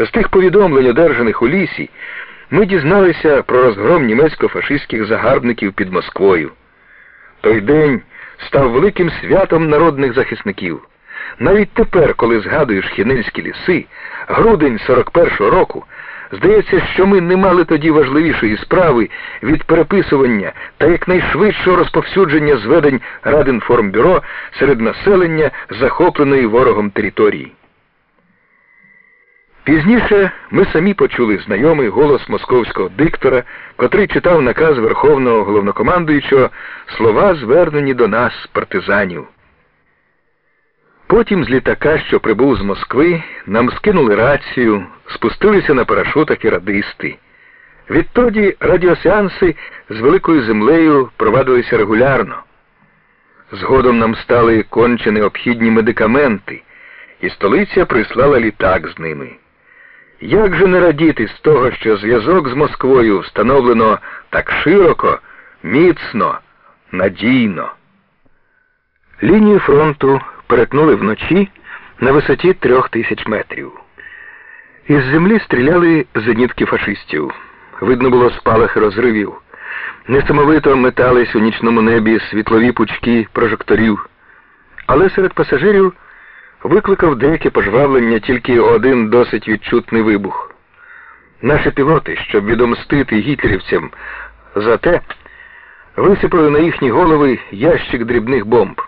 З тих повідомлень, одержаних у лісі, ми дізналися про розгром німецько-фашистських загарбників під Москвою. Той день став великим святом народних захисників. Навіть тепер, коли згадуєш хінельські ліси, грудень 41-го року, здається, що ми не мали тоді важливішої справи від переписування та якнайшвидшого розповсюдження зведень Радинформбюро серед населення захопленої ворогом території. Пізніше ми самі почули знайомий голос московського диктора, котрий читав наказ Верховного головнокомандуючого слова, звернені до нас, партизанів. Потім з літака, що прибув з Москви, нам скинули рацію, спустилися на парашутах і радисти. Відтоді радіосеанси з великою землею провадилися регулярно. Згодом нам стали конче необхідні медикаменти, і столиця прислала літак з ними. Як же не радіти з того, що зв'язок з Москвою встановлено так широко, міцно, надійно? Лінію фронту перетнули вночі на висоті трьох тисяч метрів. Із землі стріляли зенітки фашистів. Видно було спалахи розривів. Несамовито метались у нічному небі світлові пучки прожекторів. Але серед пасажирів викликав деяке пожвавлення тільки один досить відчутний вибух. Наші пілоти, щоб відомстити гітлерівцям за те, висипали на їхні голови ящик дрібних бомб.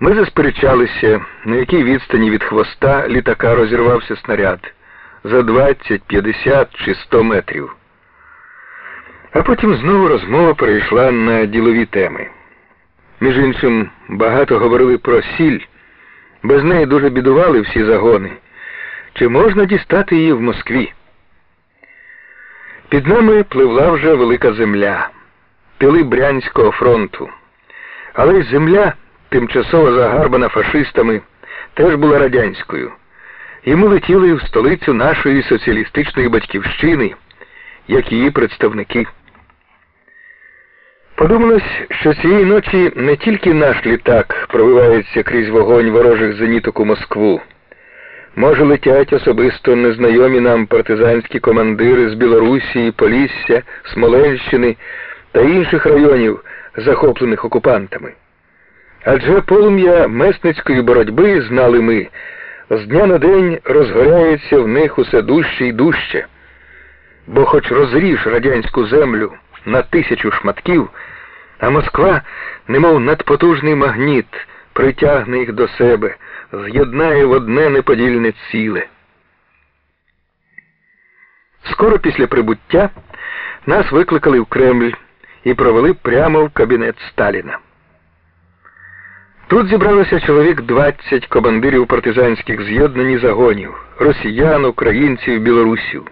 Ми засперечалися, на якій відстані від хвоста літака розірвався снаряд за 20, 50 чи 100 метрів. А потім знову розмова перейшла на ділові теми. Між іншим, багато говорили про сіль. Без неї дуже бідували всі загони. Чи можна дістати її в Москві? Під нами пливла вже велика земля, піли Брянського фронту. Але й земля, тимчасово загарбана фашистами, теж була радянською. І ми летіли в столицю нашої соціалістичної батьківщини, як її представники. Подумалось, що цієї ночі не тільки наш літак пробивається крізь вогонь ворожих зеніток у Москву. Може, летять особисто незнайомі нам партизанські командири з Білорусі, Полісся, Смоленщини та інших районів, захоплених окупантами. Адже полум'я месницької боротьби, знали ми, з дня на день розгоряється в них усе дужче і дужче. Бо хоч розріж радянську землю на тисячу шматків, а Москва, немов надпотужний магніт, притягне їх до себе, з'єднає в одне неподільне ціле. Скоро після прибуття нас викликали в Кремль і провели прямо в кабінет Сталіна. Тут зібралося чоловік 20 командирів партизанських з'єднань загонів, росіян, українців, білорусів.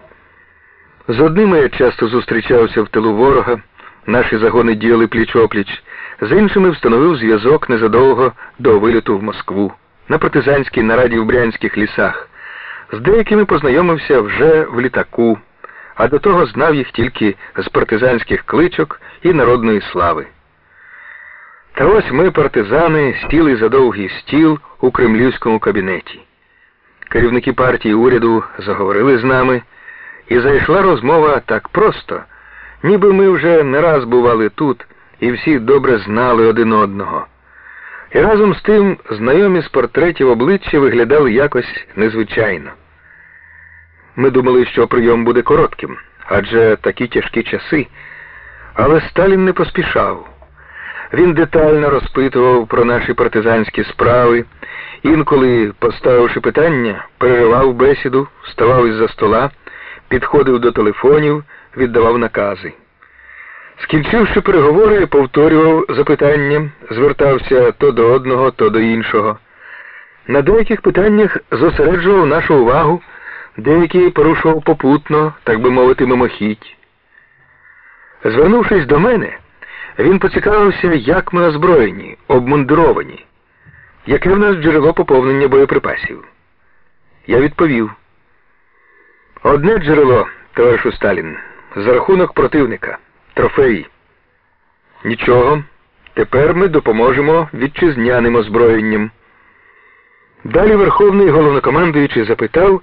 З одними я часто зустрічався в тилу ворога, наші загони діяли пліч-опліч, з іншими встановив зв'язок незадовго до виліту в Москву, на партизанській нараді в Брянських лісах. З деякими познайомився вже в літаку, а до того знав їх тільки з партизанських кличок і народної слави. Та ось ми, партизани, сіли за довгий стіл у кремлівському кабінеті. Керівники партії уряду заговорили з нами, і зайшла розмова так просто, ніби ми вже не раз бували тут і всі добре знали один одного. І разом з тим знайомі з портретів обличчя виглядали якось незвичайно. Ми думали, що прийом буде коротким, адже такі тяжкі часи, але Сталін не поспішав. Він детально розпитував про наші партизанські справи, інколи, поставивши питання, переривав бесіду, вставав із за стола, підходив до телефонів, віддавав накази. Скінчивши переговори, повторював запитання, звертався то до одного, то до іншого. На деяких питаннях зосереджував нашу увагу, деякі порушував попутно, так би мовити, мимохідь. Звернувшись до мене, він поцікавився, як ми озброєні, обмундировані, яке в нас джерело поповнення боєприпасів. Я відповів. Одне джерело, товаришу Сталін, за рахунок противника, трофеї. Нічого, тепер ми допоможемо вітчизняним озброєнням. Далі Верховний головнокомандуючий запитав,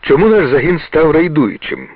Чому наш загін став рейдуючим?